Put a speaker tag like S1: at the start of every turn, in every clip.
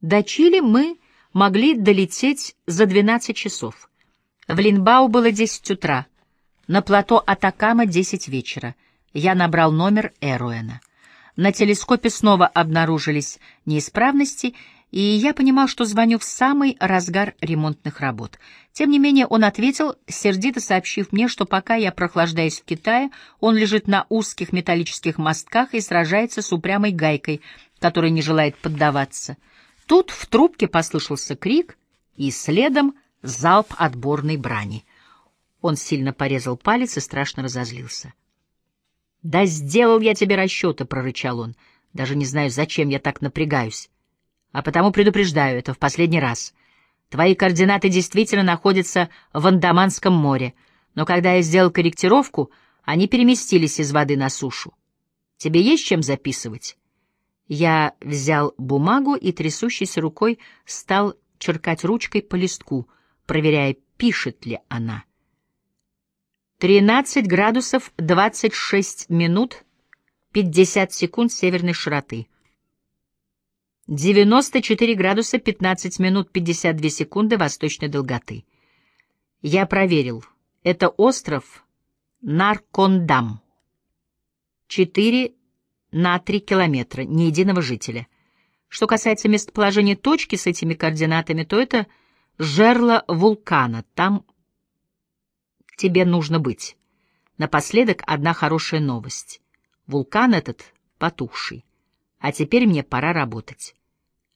S1: До Чили мы могли долететь за 12 часов. В Линбау было 10 утра, на плато Атакама 10 вечера. Я набрал номер Эруэна. На телескопе снова обнаружились неисправности, и я понимал, что звоню в самый разгар ремонтных работ. Тем не менее он ответил, сердито сообщив мне, что пока я прохлаждаюсь в Китае, он лежит на узких металлических мостках и сражается с упрямой гайкой, которая не желает поддаваться. Тут в трубке послышался крик, и следом залп отборной брани. Он сильно порезал палец и страшно разозлился. «Да сделал я тебе расчеты», — прорычал он. «Даже не знаю, зачем я так напрягаюсь. А потому предупреждаю это в последний раз. Твои координаты действительно находятся в Андаманском море, но когда я сделал корректировку, они переместились из воды на сушу. Тебе есть чем записывать?» Я взял бумагу и трясущейся рукой стал черкать ручкой по листку, проверяя, пишет ли она. 13 градусов 26 минут 50 секунд северной широты. 94 градуса 15 минут 52 секунды восточной долготы. Я проверил. Это остров Наркондам. 4 на 3 километра, ни единого жителя. Что касается местоположения точки с этими координатами, то это жерло вулкана. Там тебе нужно быть. Напоследок одна хорошая новость. Вулкан этот потухший. А теперь мне пора работать.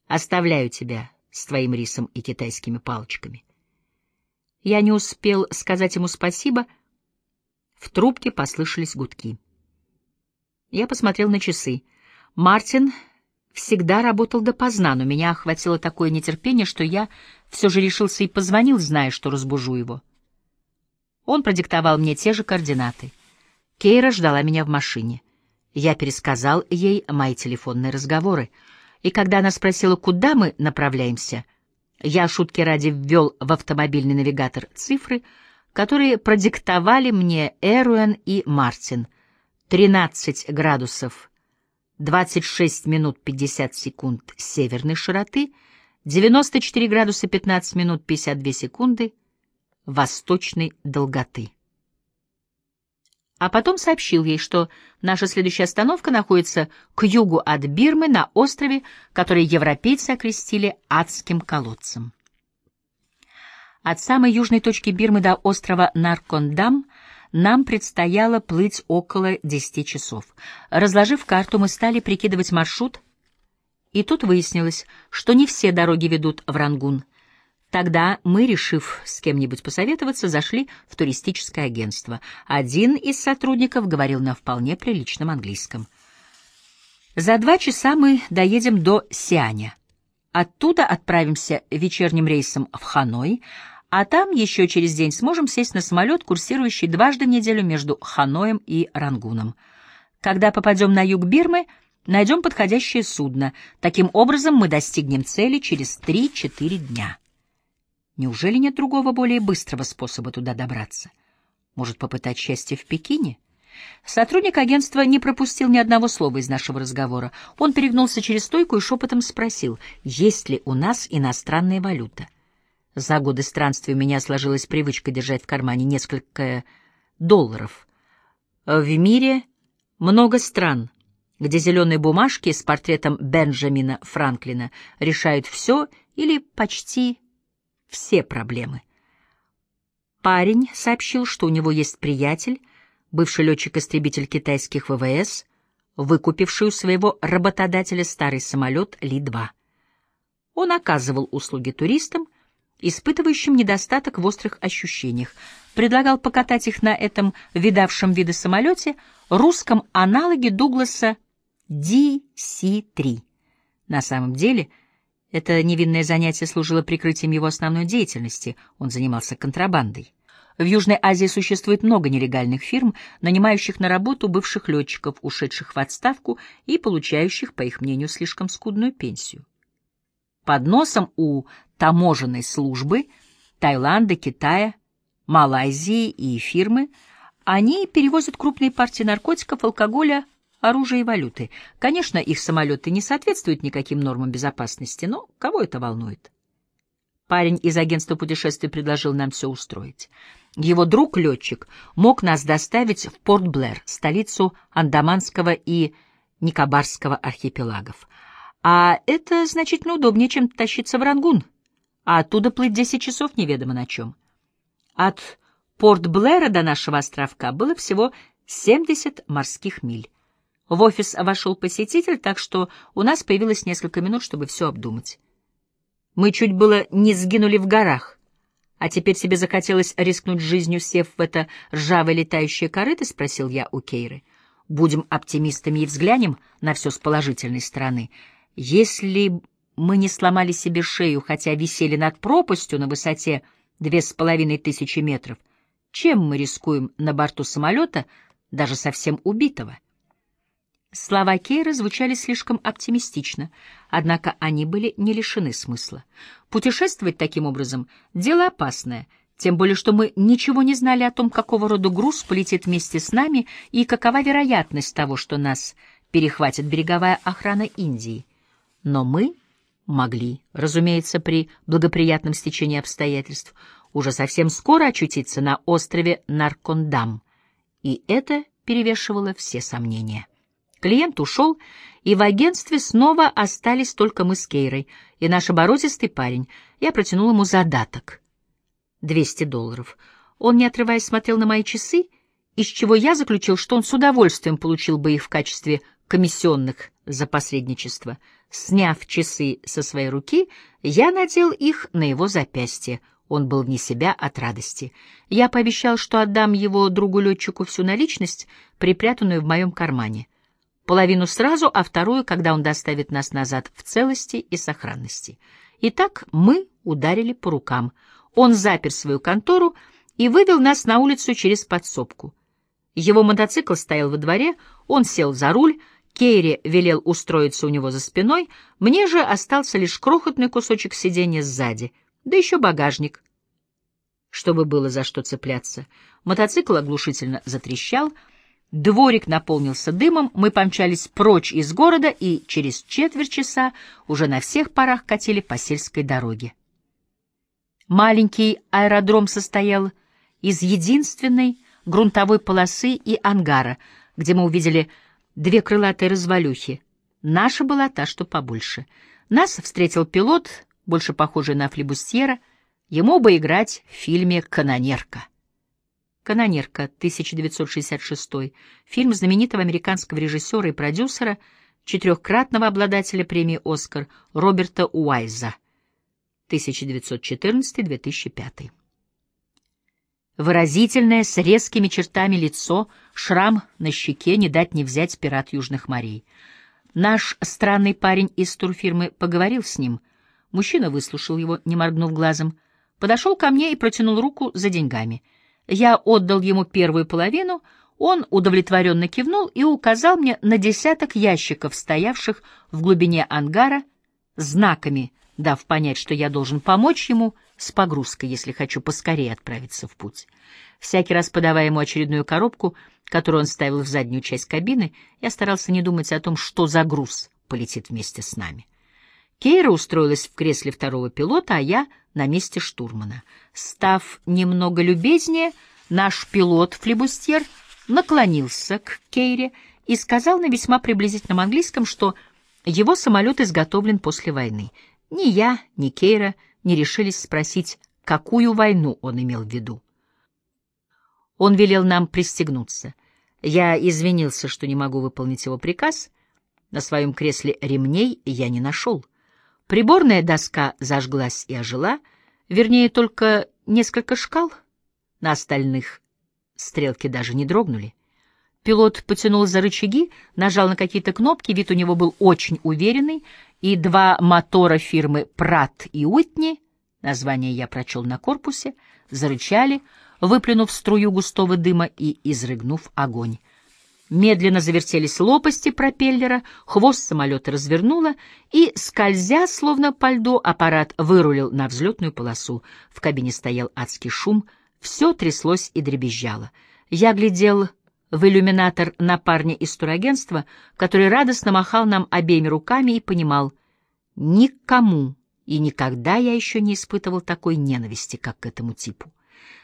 S1: Оставляю тебя с твоим рисом и китайскими палочками. Я не успел сказать ему спасибо. В трубке послышались гудки. Я посмотрел на часы. Мартин всегда работал допоздна, но меня охватило такое нетерпение, что я все же решился и позвонил, зная, что разбужу его. Он продиктовал мне те же координаты. Кейра ждала меня в машине. Я пересказал ей мои телефонные разговоры, и когда она спросила, куда мы направляемся, я шутки ради ввел в автомобильный навигатор цифры, которые продиктовали мне Эруэн и Мартин. 13 градусов 26 минут 50 секунд северной широты, 94 градуса 15 минут 52 секунды восточной долготы. А потом сообщил ей, что наша следующая остановка находится к югу от Бирмы на острове, который европейцы окрестили адским колодцем. От самой южной точки Бирмы до острова Наркондам нам предстояло плыть около 10 часов. Разложив карту, мы стали прикидывать маршрут, и тут выяснилось, что не все дороги ведут в Рангун. Тогда мы, решив с кем-нибудь посоветоваться, зашли в туристическое агентство. Один из сотрудников говорил на вполне приличном английском. За два часа мы доедем до Сианя. Оттуда отправимся вечерним рейсом в Ханой, а там еще через день сможем сесть на самолет, курсирующий дважды в неделю между Ханоем и Рангуном. Когда попадем на юг Бирмы, найдем подходящее судно. Таким образом мы достигнем цели через 3-4 дня. Неужели нет другого, более быстрого способа туда добраться? Может, попытать счастье в Пекине? Сотрудник агентства не пропустил ни одного слова из нашего разговора. Он перегнулся через стойку и шепотом спросил, есть ли у нас иностранная валюта. За годы странствий у меня сложилась привычка держать в кармане несколько долларов. В мире много стран, где зеленые бумажки с портретом Бенджамина Франклина решают все или почти все проблемы. Парень сообщил, что у него есть приятель, бывший летчик-истребитель китайских ВВС, выкупивший у своего работодателя старый самолет Ли-2. Он оказывал услуги туристам, испытывающим недостаток в острых ощущениях, предлагал покатать их на этом видавшем виды самолете, русском аналоге Дугласа DC-3. На самом деле — это невинное занятие служило прикрытием его основной деятельности, он занимался контрабандой. В Южной Азии существует много нелегальных фирм, нанимающих на работу бывших летчиков, ушедших в отставку и получающих, по их мнению, слишком скудную пенсию. Под носом у таможенной службы Таиланда, Китая, Малайзии и фирмы они перевозят крупные партии наркотиков, алкоголя, оружия и валюты. Конечно, их самолеты не соответствуют никаким нормам безопасности, но кого это волнует? Парень из агентства путешествий предложил нам все устроить. Его друг-летчик мог нас доставить в Порт-Блэр, столицу Андаманского и Никобарского архипелагов. А это значительно удобнее, чем тащиться в Рангун, а оттуда плыть десять часов неведомо на чем. От Порт-Блэра до нашего островка было всего 70 морских миль. В офис вошел посетитель, так что у нас появилось несколько минут, чтобы все обдумать. Мы чуть было не сгинули в горах, а теперь тебе захотелось рискнуть жизнью, сев в это ржавое летающее корыто, — спросил я у Кейры. Будем оптимистами и взглянем на все с положительной стороны. Если мы не сломали себе шею, хотя висели над пропастью на высоте две с половиной тысячи метров, чем мы рискуем на борту самолета, даже совсем убитого? Слова Кейра звучали слишком оптимистично, однако они были не лишены смысла. Путешествовать таким образом — дело опасное, тем более что мы ничего не знали о том, какого рода груз полетит вместе с нами и какова вероятность того, что нас перехватит береговая охрана Индии. Но мы могли, разумеется, при благоприятном стечении обстоятельств, уже совсем скоро очутиться на острове Наркондам, и это перевешивало все сомнения. Клиент ушел, и в агентстве снова остались только мы с Кейрой и наш оборотистый парень. Я протянул ему задаток. Двести долларов. Он, не отрываясь, смотрел на мои часы, из чего я заключил, что он с удовольствием получил бы их в качестве комиссионных за посредничество. Сняв часы со своей руки, я надел их на его запястье. Он был вне себя от радости. Я пообещал, что отдам его другу-летчику всю наличность, припрятанную в моем кармане. Половину сразу, а вторую, когда он доставит нас назад в целости и сохранности. Итак, мы ударили по рукам. Он запер свою контору и вывел нас на улицу через подсобку. Его мотоцикл стоял во дворе, он сел за руль, Кейри велел устроиться у него за спиной, мне же остался лишь крохотный кусочек сиденья сзади, да еще багажник, чтобы было за что цепляться. Мотоцикл оглушительно затрещал — Дворик наполнился дымом, мы помчались прочь из города и через четверть часа уже на всех парах катили по сельской дороге. Маленький аэродром состоял из единственной грунтовой полосы и ангара, где мы увидели две крылатые развалюхи. Наша была та, что побольше. Нас встретил пилот, больше похожий на флебустьера, ему бы играть в фильме «Канонерка». «Канонерка», 1966, фильм знаменитого американского режиссера и продюсера, четырехкратного обладателя премии «Оскар» Роберта Уайза, 1914-2005. Выразительное, с резкими чертами лицо, шрам на щеке, не дать не взять пират Южных морей. Наш странный парень из турфирмы поговорил с ним. Мужчина выслушал его, не моргнув глазом, подошел ко мне и протянул руку за деньгами — я отдал ему первую половину, он удовлетворенно кивнул и указал мне на десяток ящиков, стоявших в глубине ангара, знаками дав понять, что я должен помочь ему с погрузкой, если хочу поскорее отправиться в путь. Всякий раз подавая ему очередную коробку, которую он ставил в заднюю часть кабины, я старался не думать о том, что за груз полетит вместе с нами. Кейра устроилась в кресле второго пилота, а я — на месте штурмана. Став немного любезнее, наш пилот-флебустьер наклонился к Кейре и сказал на весьма приблизительном английском, что его самолет изготовлен после войны. Ни я, ни Кейра не решились спросить, какую войну он имел в виду. Он велел нам пристегнуться. Я извинился, что не могу выполнить его приказ. На своем кресле ремней я не нашел. Приборная доска зажглась и ожила, вернее, только несколько шкал. На остальных стрелки даже не дрогнули. Пилот потянул за рычаги, нажал на какие-то кнопки, вид у него был очень уверенный, и два мотора фирмы «Пратт» и «Уитни», название я прочел на корпусе, зарычали, выплюнув струю густого дыма и изрыгнув огонь. Медленно завертелись лопасти пропеллера, хвост самолета развернуло, и, скользя, словно по льду, аппарат вырулил на взлетную полосу. В кабине стоял адский шум, все тряслось и дребезжало. Я глядел в иллюминатор на парня из турагентства, который радостно махал нам обеими руками и понимал, никому и никогда я еще не испытывал такой ненависти, как к этому типу.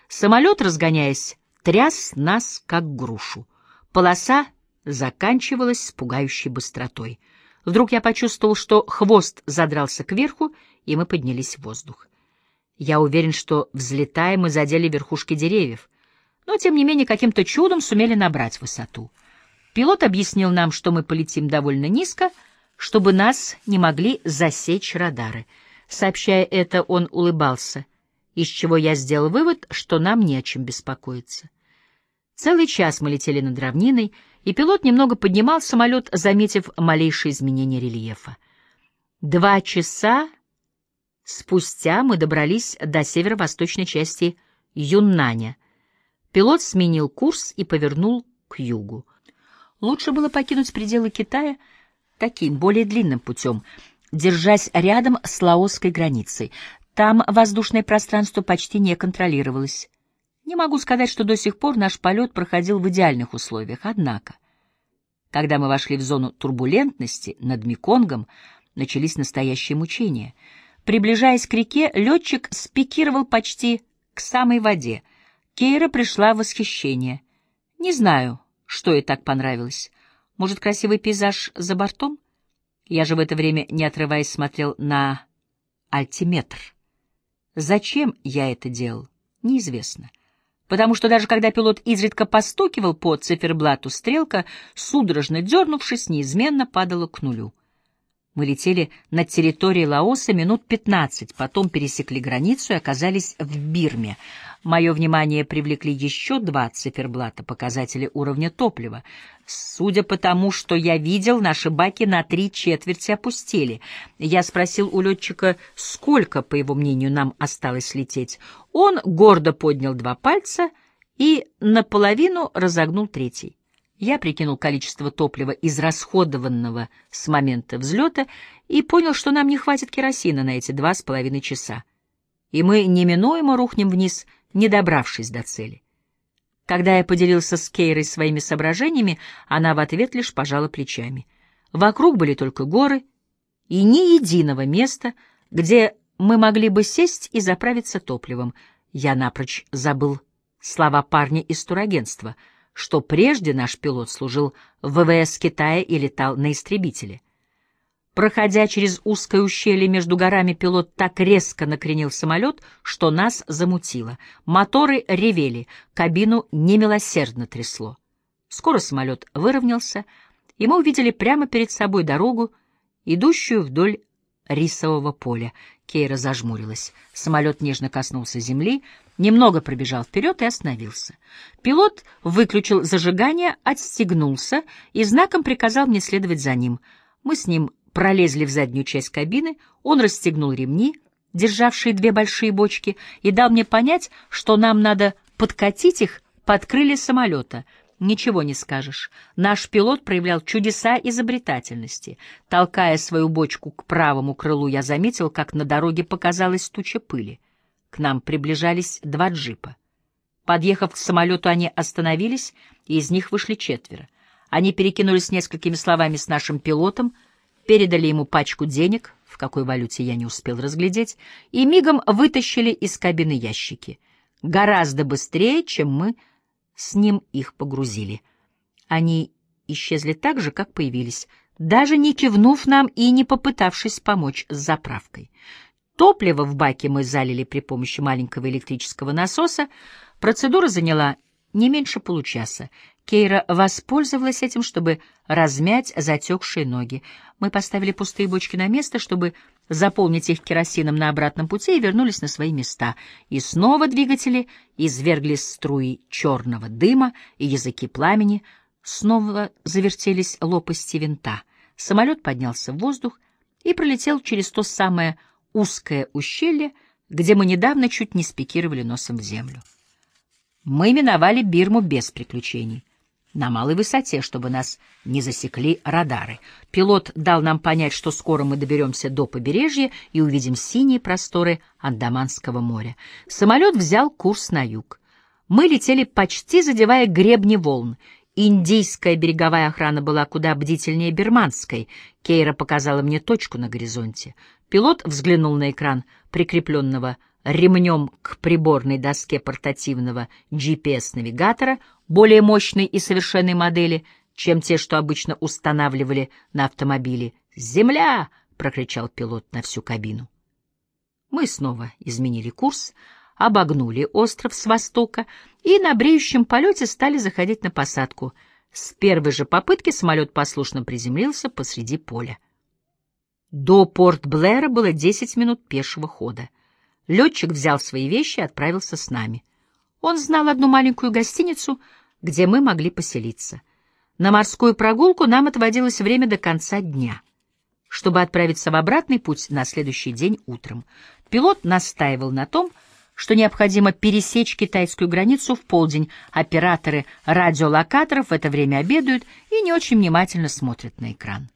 S1: Самолет, разгоняясь, тряс нас, как грушу. Полоса заканчивалась с пугающей быстротой. Вдруг я почувствовал, что хвост задрался кверху, и мы поднялись в воздух. Я уверен, что, взлетая, мы задели верхушки деревьев, но, тем не менее, каким-то чудом сумели набрать высоту. Пилот объяснил нам, что мы полетим довольно низко, чтобы нас не могли засечь радары. Сообщая это, он улыбался, из чего я сделал вывод, что нам не о чем беспокоиться. Целый час мы летели над равниной, и пилот немного поднимал самолет, заметив малейшие изменения рельефа. Два часа спустя мы добрались до северо-восточной части Юннаня. Пилот сменил курс и повернул к югу. Лучше было покинуть пределы Китая таким, более длинным путем, держась рядом с лаосской границей. Там воздушное пространство почти не контролировалось. Не могу сказать, что до сих пор наш полет проходил в идеальных условиях, однако. Когда мы вошли в зону турбулентности над Меконгом, начались настоящие мучения. Приближаясь к реке, летчик спикировал почти к самой воде. Кейра пришла в восхищение. Не знаю, что ей так понравилось. Может, красивый пейзаж за бортом? Я же в это время, не отрываясь, смотрел на альтиметр. Зачем я это делал, неизвестно потому что даже когда пилот изредка постукивал по циферблату, стрелка, судорожно дернувшись, неизменно падала к нулю. Мы летели над территорией Лаоса минут пятнадцать, потом пересекли границу и оказались в Бирме. Мое внимание привлекли еще два циферблата, показатели уровня топлива. Судя по тому, что я видел, наши баки на три четверти опустели. Я спросил у летчика, сколько, по его мнению, нам осталось лететь. Он гордо поднял два пальца и наполовину разогнул третий. Я прикинул количество топлива, израсходованного с момента взлета, и понял, что нам не хватит керосина на эти два с половиной часа. И мы неминуемо рухнем вниз — не добравшись до цели. Когда я поделился с Кейрой своими соображениями, она в ответ лишь пожала плечами. Вокруг были только горы и ни единого места, где мы могли бы сесть и заправиться топливом. Я напрочь забыл слова парня из турагентства, что прежде наш пилот служил в ВВС Китая и летал на истребителе. Проходя через узкое ущелье между горами, пилот так резко накренил самолет, что нас замутило. Моторы ревели, кабину немилосердно трясло. Скоро самолет выровнялся, и мы увидели прямо перед собой дорогу, идущую вдоль рисового поля. Кейра зажмурилась. Самолет нежно коснулся земли, немного пробежал вперед и остановился. Пилот выключил зажигание, отстегнулся и знаком приказал мне следовать за ним. Мы с ним пролезли в заднюю часть кабины, он расстегнул ремни, державшие две большие бочки, и дал мне понять, что нам надо подкатить их под крылья самолета. Ничего не скажешь. Наш пилот проявлял чудеса изобретательности. Толкая свою бочку к правому крылу, я заметил, как на дороге показалась туча пыли. К нам приближались два джипа. Подъехав к самолету, они остановились, и из них вышли четверо. Они перекинулись несколькими словами с нашим пилотом — передали ему пачку денег, в какой валюте я не успел разглядеть, и мигом вытащили из кабины ящики. Гораздо быстрее, чем мы с ним их погрузили. Они исчезли так же, как появились, даже не кивнув нам и не попытавшись помочь с заправкой. Топливо в баке мы залили при помощи маленького электрического насоса. Процедура заняла не меньше получаса. Кейра воспользовалась этим, чтобы размять затекшие ноги. Мы поставили пустые бочки на место, чтобы заполнить их керосином на обратном пути и вернулись на свои места. И снова двигатели извергли струи черного дыма и языки пламени. Снова завертелись лопасти винта. Самолет поднялся в воздух и пролетел через то самое узкое ущелье, где мы недавно чуть не спикировали носом в землю. Мы миновали Бирму без приключений на малой высоте, чтобы нас не засекли радары. Пилот дал нам понять, что скоро мы доберемся до побережья и увидим синие просторы Андаманского моря. Самолет взял курс на юг. Мы летели почти задевая гребни волн, Индийская береговая охрана была куда бдительнее бирманской. Кейра показала мне точку на горизонте. Пилот взглянул на экран, прикрепленного ремнем к приборной доске портативного GPS-навигатора, более мощной и совершенной модели, чем те, что обычно устанавливали на автомобиле. «Земля!» — прокричал пилот на всю кабину. Мы снова изменили курс, обогнули остров с востока и на бреющем полете стали заходить на посадку. С первой же попытки самолет послушно приземлился посреди поля. До Порт-Блэра было 10 минут пешего хода. Летчик взял свои вещи и отправился с нами. Он знал одну маленькую гостиницу, где мы могли поселиться. На морскую прогулку нам отводилось время до конца дня. Чтобы отправиться в обратный путь на следующий день утром, пилот настаивал на том, что необходимо пересечь китайскую границу в полдень. Операторы радиолокаторов в это время обедают и не очень внимательно смотрят на экран.